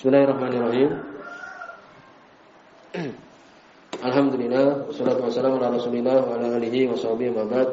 Bismillahirrahmanirrahim. Alhamdulillah wassalatu wassalamu ala Rasulillah wa ala alihi wa sahbihi wa ba'd.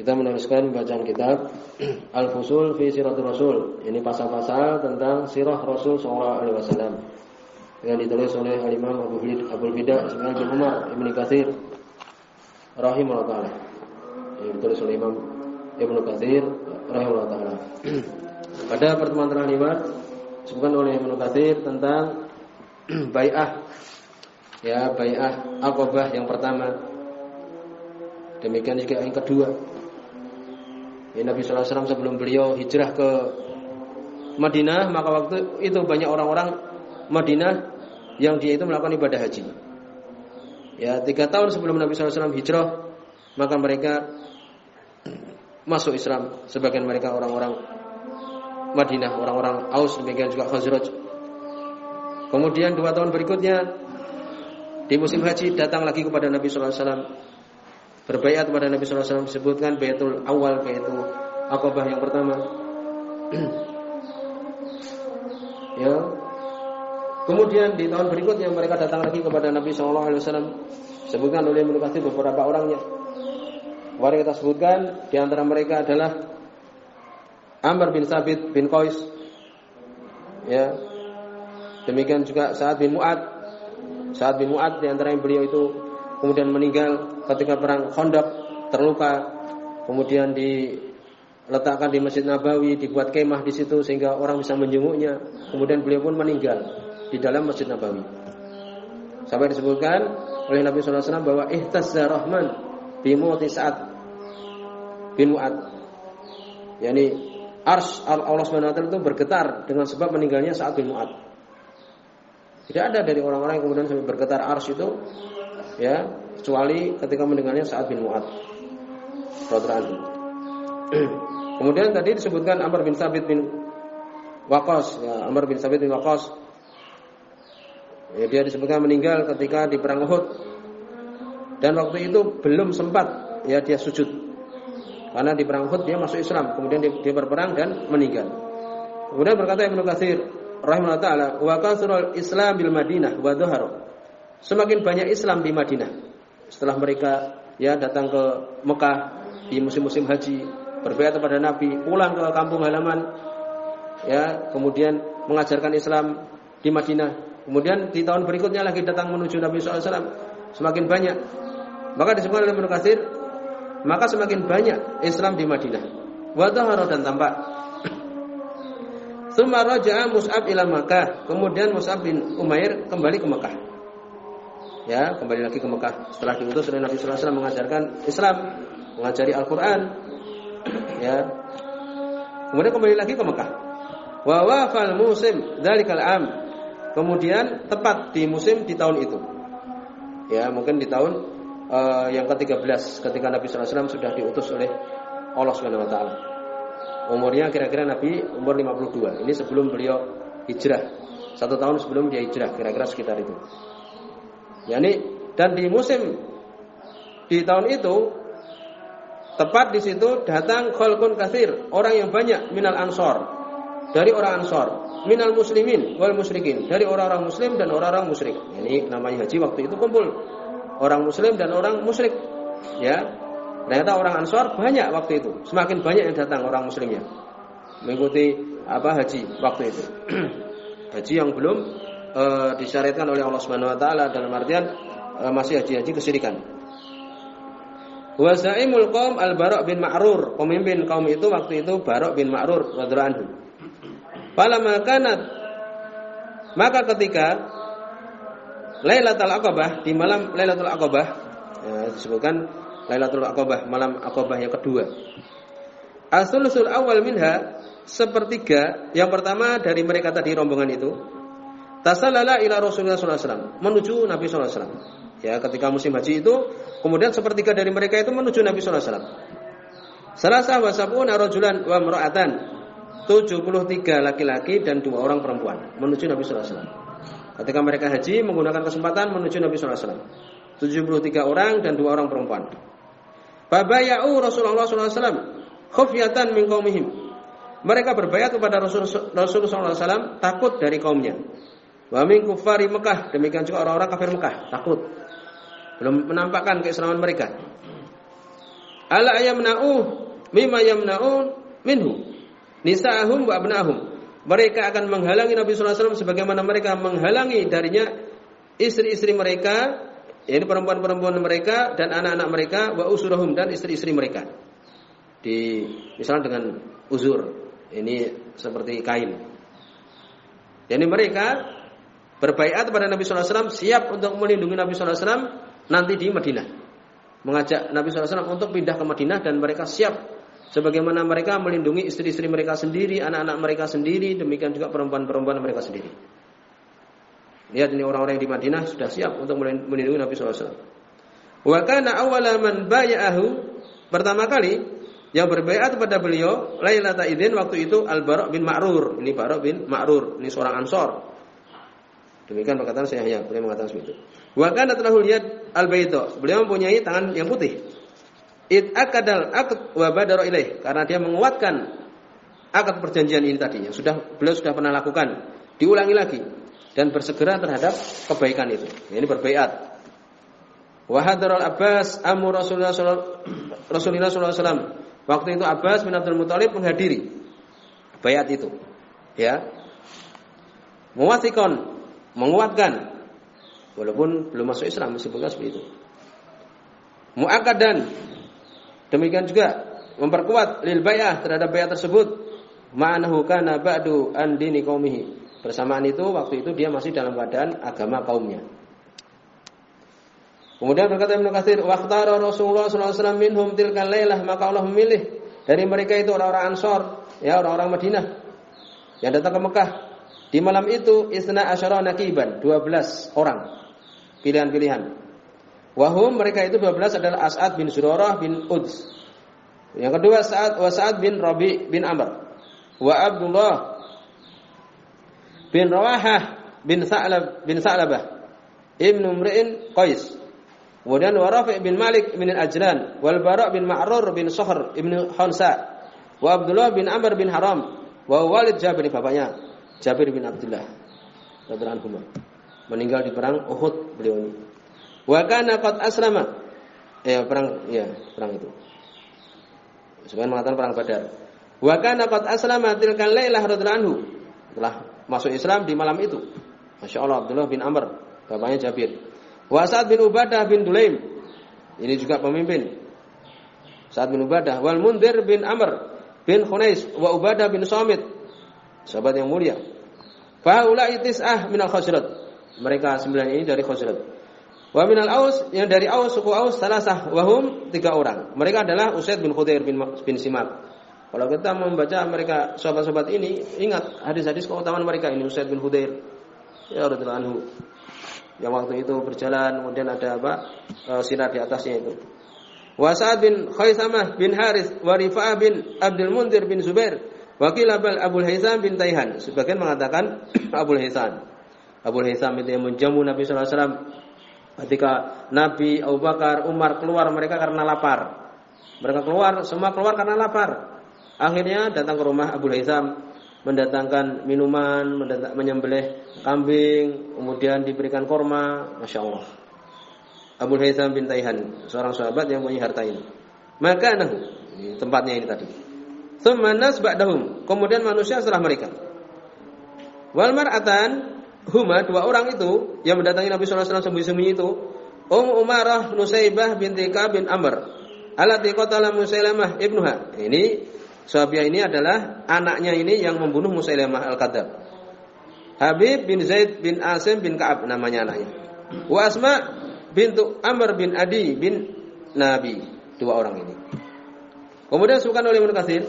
Kita meneruskan bacaan kitab Al-Fusul fi Siratul Rasul. Ini pasal-pasal tentang sirah Rasul sallallahu alaihi wasallam. Yang ditulis oleh Al-Imam Abu Fid Abu Fida Ismail bin Umar Ibnu Katsir rahimahullah taala. Yang ditulis oleh Imam Ibnu Katsir rahimahullah taala. Pada pertemuan terakhir disebutkan oleh Ibnu Katsir tentang bai'ah ya bai'ah Aqabah yang pertama. Demikian juga yang kedua. Ya, Nabi sallallahu alaihi wasallam sebelum beliau hijrah ke Madinah, maka waktu itu banyak orang-orang Madinah yang dia itu melakukan ibadah haji. Ya, tiga tahun sebelum Nabi sallallahu alaihi wasallam hijrah, maka mereka masuk Islam. Sebagian mereka orang-orang Madinah, orang-orang Aus, demikian juga Khazraj. Kemudian dua tahun berikutnya di musim haji datang lagi kepada Nabi Sallallahu Alaihi Wasallam berbaiat kepada Nabi Sallallahu Alaihi Wasallam disebutkan baitul awal yaitu akobah yang pertama. ya. Kemudian di tahun berikutnya mereka datang lagi kepada Nabi Sallallahu Alaihi Wasallam sebutkan oleh Ibnu beberapa orangnya. Mari kita sebutkan di antara mereka adalah Amr bin Sabit bin Qais. Ya. Demikian juga Sa'ad bin Mu'ad. Sa'ad bin Mu'ad di antara yang beliau itu kemudian meninggal ketika perang Khandaq, terluka. Kemudian diletakkan di Masjid Nabawi, dibuat kemah di situ sehingga orang bisa menjenguknya. Kemudian beliau pun meninggal di dalam Masjid Nabawi. Sampai disebutkan oleh Nabi wasallam bahwa ihtazza Rahman bi mauti Sa'ad bin Mu'ad. Yani ars Allah taala itu bergetar dengan sebab meninggalnya Sa'ad bin Mu'ad. Tidak ada dari orang-orang yang kemudian sampai bergetar ars itu ya, kecuali ketika mendengarnya Sa'ad bin Mu'ad. Kemudian tadi disebutkan Amr bin Sabit bin Waqas, ya, Amr bin Sabit bin Waqas. Ya, dia disebutkan meninggal ketika di perang Uhud. Dan waktu itu belum sempat ya dia sujud. Karena di perang Uhud dia masuk Islam, kemudian dia, dia berperang dan meninggal. Kemudian berkata Ibnu Katsir rahimahullah taala, wa kasrul Islam bil Madinah wa dhahara. Semakin banyak Islam di Madinah. Setelah mereka ya datang ke Mekah di musim-musim haji, berbaiat kepada Nabi, pulang ke kampung halaman ya, kemudian mengajarkan Islam di Madinah. Kemudian di tahun berikutnya lagi datang menuju Nabi SAW semakin banyak. Maka disebutkan oleh Ibnu Katsir, maka semakin banyak Islam di Madinah. Wa dan tampak Tsumma raja'a Mus'ab ila Makkah. Kemudian Mus'ab bin Umair kembali ke Mekah. Ya, kembali lagi ke Mekah. Setelah diutus oleh Nabi sallallahu alaihi wasallam mengajarkan Islam, mengajari Al-Qur'an. Ya. Kemudian kembali lagi ke Mekah. Wa wafal musim dzalikal am. Kemudian tepat di musim di tahun itu. Ya, mungkin di tahun uh, yang ke-13 ketika Nabi wasallam sudah diutus oleh Allah Subhanahu wa taala. Umurnya kira-kira Nabi umur 52. Ini sebelum beliau hijrah. Satu tahun sebelum dia hijrah, kira-kira sekitar itu. Ya ini dan di musim di tahun itu tepat di situ datang khalqun kathir, orang yang banyak minal ansor. Dari orang ansor, minal muslimin wal musyrikin, dari orang-orang muslim dan orang-orang musyrik. Ini namanya haji waktu itu kumpul orang muslim dan orang musyrik. Ya, Ternyata orang Ansor banyak waktu itu. Semakin banyak yang datang orang muslimnya. Mengikuti apa haji waktu itu. haji yang belum e, disyariatkan oleh Allah Subhanahu wa taala dalam artian e, masih haji-haji kesyirikan. Wa zaimul qaum Al-Bara' bin Ma'rur, pemimpin kaum itu waktu itu Bara' bin Ma'rur radhiyallahu anhu. Maka ketika Lailatul Aqabah di malam Lailatul Aqabah ya, disebutkan Lailatul Aqabah, malam Aqabah yang kedua. Asulusul awal minha sepertiga yang pertama dari mereka tadi rombongan itu tasallala ila Rasulullah SAW menuju Nabi SAW. Ya, ketika musim haji itu kemudian sepertiga dari mereka itu menuju Nabi SAW. Salasa wa sab'una rajulan wa imra'atan. 73 laki-laki dan dua orang perempuan menuju Nabi SAW. Ketika mereka haji menggunakan kesempatan menuju Nabi SAW. 73 orang dan dua orang perempuan. Babayau Rasulullah SAW khufyatan min qaumihim. mereka berbayat kepada Rasulullah SAW takut dari kaumnya. Wa min kufari Mekah, demikian juga orang-orang kafir Mekah, takut. Belum menampakkan keislaman mereka. Ala ayamna'u mimma yamna'un minhu. Nisa'ahum wa abna'ahum. Mereka akan menghalangi Nabi wasallam sebagaimana mereka menghalangi darinya istri-istri mereka, yaitu perempuan-perempuan mereka dan anak-anak mereka wa usurahum dan istri-istri mereka. Di misalnya dengan uzur. Ini seperti kain. Jadi mereka berbaiat kepada Nabi wasallam siap untuk melindungi Nabi wasallam nanti di Madinah. Mengajak Nabi wasallam untuk pindah ke Madinah dan mereka siap sebagaimana mereka melindungi istri-istri mereka sendiri, anak-anak mereka sendiri, demikian juga perempuan-perempuan mereka sendiri. Lihat ini orang-orang yang di Madinah sudah siap untuk melindungi Nabi wasallam. Wa kana awwala man bay'ahu pertama kali yang berbaiat kepada beliau Lailata Idzin waktu itu Al-Bara' bin Ma'rur. Ini Bara' bin Ma'rur, ini seorang Ansor. Demikian perkataan saya ya, beliau mengatakan seperti itu. Wa kana talahul yad al Beliau mempunyai tangan yang putih. It akadal akad wa badara ilaih karena dia menguatkan akad perjanjian ini tadi yang sudah beliau sudah pernah lakukan. Diulangi lagi dan bersegera terhadap kebaikan itu. Ini berbaiat. Wa hadaral Abbas amu Rasulullah Rasulullah sallallahu Waktu itu Abbas bin Abdul Muthalib menghadiri bayat itu. Ya. Muwasikon menguatkan walaupun belum masuk Islam meskipun seperti itu. Muakkadan demikian juga memperkuat lil bayah terhadap bayah tersebut ma'anahu kana ba'du an dini qaumihi. Bersamaan itu waktu itu dia masih dalam keadaan agama kaumnya. Kemudian berkata Ibnu Katsir, "Waqtara Rasulullah sallallahu alaihi wasallam minhum tilkal lailah," maka Allah memilih dari mereka itu orang-orang Ansor, ya orang-orang Madinah yang datang ke Mekah di malam itu isna asyara nakiban, 12 orang. Pilihan-pilihan. Wahum mereka itu 12 adalah As'ad bin Surarah bin Uds. Yang kedua Sa'ad wa bin Rabi bin Amr. Wa Abdullah bin Rawahah bin Sa'lab bin Sa'labah. Ibnu Mri'in Qais. Kemudian wa Rafi' bin Malik bin Ajlan wal Bara' bin Ma'rur bin Sohr ibnu Hansa. Wa Abdullah bin Amr bin Haram wa Walid Jabir bapaknya. Jabir bin Abdullah radhiyallahu meninggal di perang Uhud beliau ini. Wa kana qad aslama. Ya, perang ya, perang itu. Sebenarnya mengatakan perang Badar. Wa kana qad aslama tilkal lailah radhiyallahu. Telah masuk Islam di malam itu. Masya Allah Abdullah bin Amr, bapaknya Jabir. Wa Sa'ad bin Ubadah bin Dulaim. Ini juga pemimpin. Sa'ad bin Ubadah wal Mundir bin Amr bin Khunais wa Ubadah bin Samit sahabat yang mulia. Faulai tis'ah minal khosrat. Mereka sembilan ini dari khosrat. Wa minal aus yang dari aus suku aus salasah wahum tiga orang. Mereka adalah Usaid bin Khudair bin, bin Simak. Kalau kita membaca mereka sahabat-sahabat ini, ingat hadis-hadis keutamaan mereka ini Usaid bin Khudair. Ya radhiyallahu anhu. Yang waktu itu berjalan kemudian ada apa? E, sinar di atasnya itu. Wa Sa'ad bin Khaisamah bin Harith wa Rifa'ah bin Abdul Mundir bin Zubair Wakil Abul Abul Haitham bin Taihan. Sebagian mengatakan Abul Haitham. Abul Haitham itu yang menjamu Nabi sallallahu alaihi wasallam ketika Nabi Abu Bakar, Umar keluar mereka karena lapar. Mereka keluar, semua keluar karena lapar. Akhirnya datang ke rumah Abu Haitham mendatangkan minuman, mendatang, menyembelih kambing, kemudian diberikan korma, masya Allah. Abu Haitham bin Taihan, seorang sahabat yang punya harta ini. Maka nah, tempatnya ini tadi. Thumma ba'dahum. Kemudian manusia setelah mereka. Wal mar'atan huma dua orang itu yang mendatangi Nabi sallallahu alaihi wasallam sembunyi-sembunyi itu Um Umarah Nusaibah binti Ka'ab bin Amr alati qatala Musailamah ibnuha. Ini Sahabiah ini adalah anaknya ini yang membunuh Musailamah al-Kadzab. Habib bin Zaid bin Asim bin Ka'ab namanya anaknya. Wa Asma bintu Amr bin Adi bin Nabi. Dua orang ini. Kemudian disebutkan oleh Ibnu Katsir,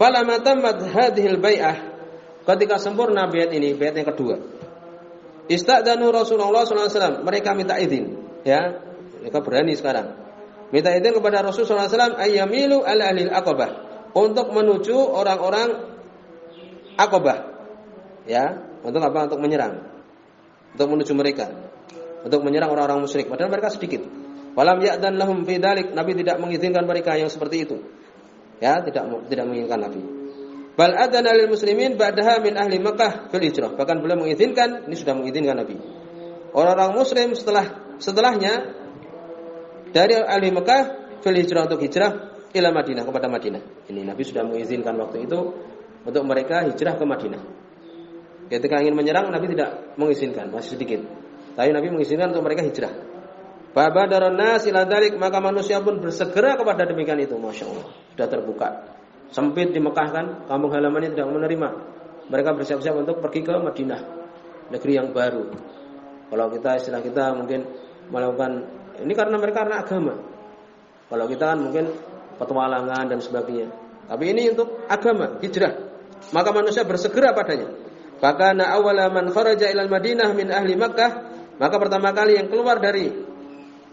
"Falamma hadhil bai'ah" Ketika sempurna bait ini, bait yang kedua. Istadanu Rasulullah SAW. Mereka minta izin, ya. Mereka berani sekarang. Minta izin kepada Rasulullah SAW ayyamilu ala ahlil aqabah untuk menuju orang-orang Aqabah. Ya, untuk apa? Untuk menyerang. Untuk menuju mereka. Untuk menyerang orang-orang musyrik. Padahal mereka sedikit. Walam ya'dan lahum fi dalik. Nabi tidak mengizinkan mereka yang seperti itu. Ya, tidak tidak menginginkan Nabi. Bal adana lil muslimin ba'daha min ahli Makkah fil hijrah. Bahkan beliau mengizinkan, ini sudah mengizinkan Nabi. Orang-orang muslim setelah setelahnya dari ahli Mekah fil hijrah untuk hijrah ila Madinah kepada Madinah. Ini Nabi sudah mengizinkan waktu itu untuk mereka hijrah ke Madinah. Ketika ingin menyerang Nabi tidak mengizinkan, masih sedikit. Tapi Nabi mengizinkan untuk mereka hijrah. Baba darona siladalik maka manusia pun bersegera kepada demikian itu, masya Allah sudah terbuka sempit di Mekah kan, kampung halamannya tidak menerima. Mereka bersiap-siap untuk pergi ke Madinah, negeri yang baru. Kalau kita istilah kita mungkin melakukan ini karena mereka karena agama. Kalau kita kan mungkin petualangan dan sebagainya. Tapi ini untuk agama, hijrah. Maka manusia bersegera padanya. Bahkan awwala man kharaja ilal Madinah min ahli Makkah, maka pertama kali yang keluar dari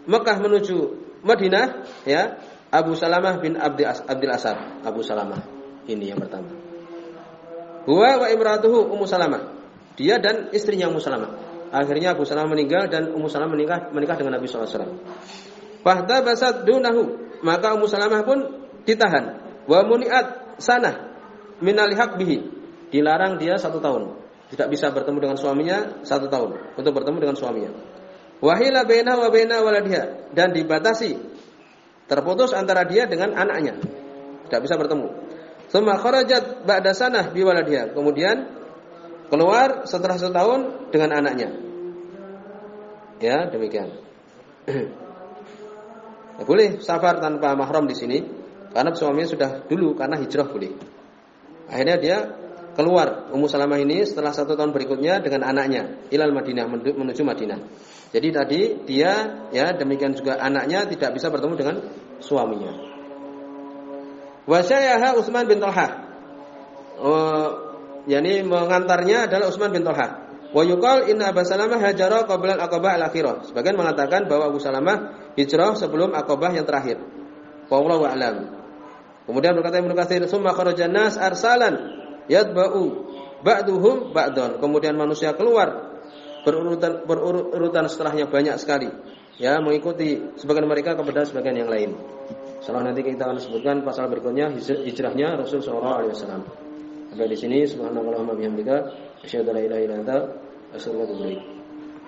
Mekah menuju Madinah ya Abu Salamah bin Abdul Asad. Abu Salamah. Ini yang pertama. Huwa wa imratuhu Ummu Salamah. Dia dan istrinya Ummu Salamah. Akhirnya Abu Salamah meninggal dan Ummu Salamah menikah menikah dengan Nabi SAW. Fahda basad dunahu. Maka Ummu Salamah pun ditahan. Wa muniat sana minalihak bihi. Dilarang dia satu tahun. Tidak bisa bertemu dengan suaminya satu tahun. Untuk bertemu dengan suaminya. Wahila baina wa baina. Dan dibatasi Terputus antara dia dengan anaknya. Tidak bisa bertemu. Suma kharajat ba'da sanah biwaladiha. Kemudian keluar setelah setahun dengan anaknya. Ya, demikian. ya, boleh safar tanpa mahram di sini karena suaminya sudah dulu karena hijrah boleh. Akhirnya dia keluar Ummu Salamah ini setelah satu tahun berikutnya dengan anaknya ilal Madinah menuju Madinah. Jadi tadi dia ya demikian juga anaknya tidak bisa bertemu dengan suaminya. Wasyayaha Utsman bin Talha. Oh, yakni mengantarnya adalah Utsman bin Talha. Wa yuqal inna Abu Salamah hajara qabla al-aqabah al-akhirah. Sebagian mengatakan bahwa Abu Salamah hijrah sebelum Aqabah yang terakhir. Wallahu a'lam. Kemudian berkata Ibnu Katsir, "Summa kharajan nas arsalan yatba'u ba'duhum ba'don." Kemudian manusia keluar berurutan berurutan setelahnya banyak sekali ya mengikuti sebagian mereka kepada sebagian yang lain. Setelah nanti kita akan sebutkan pasal berikutnya hijrahnya Rasul sallallahu alaihi wasallam. Sampai di sini subhanallahumma bihamdika asyhadu an la ilaha illa anta astaghfiruka wa atubu